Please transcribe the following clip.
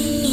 you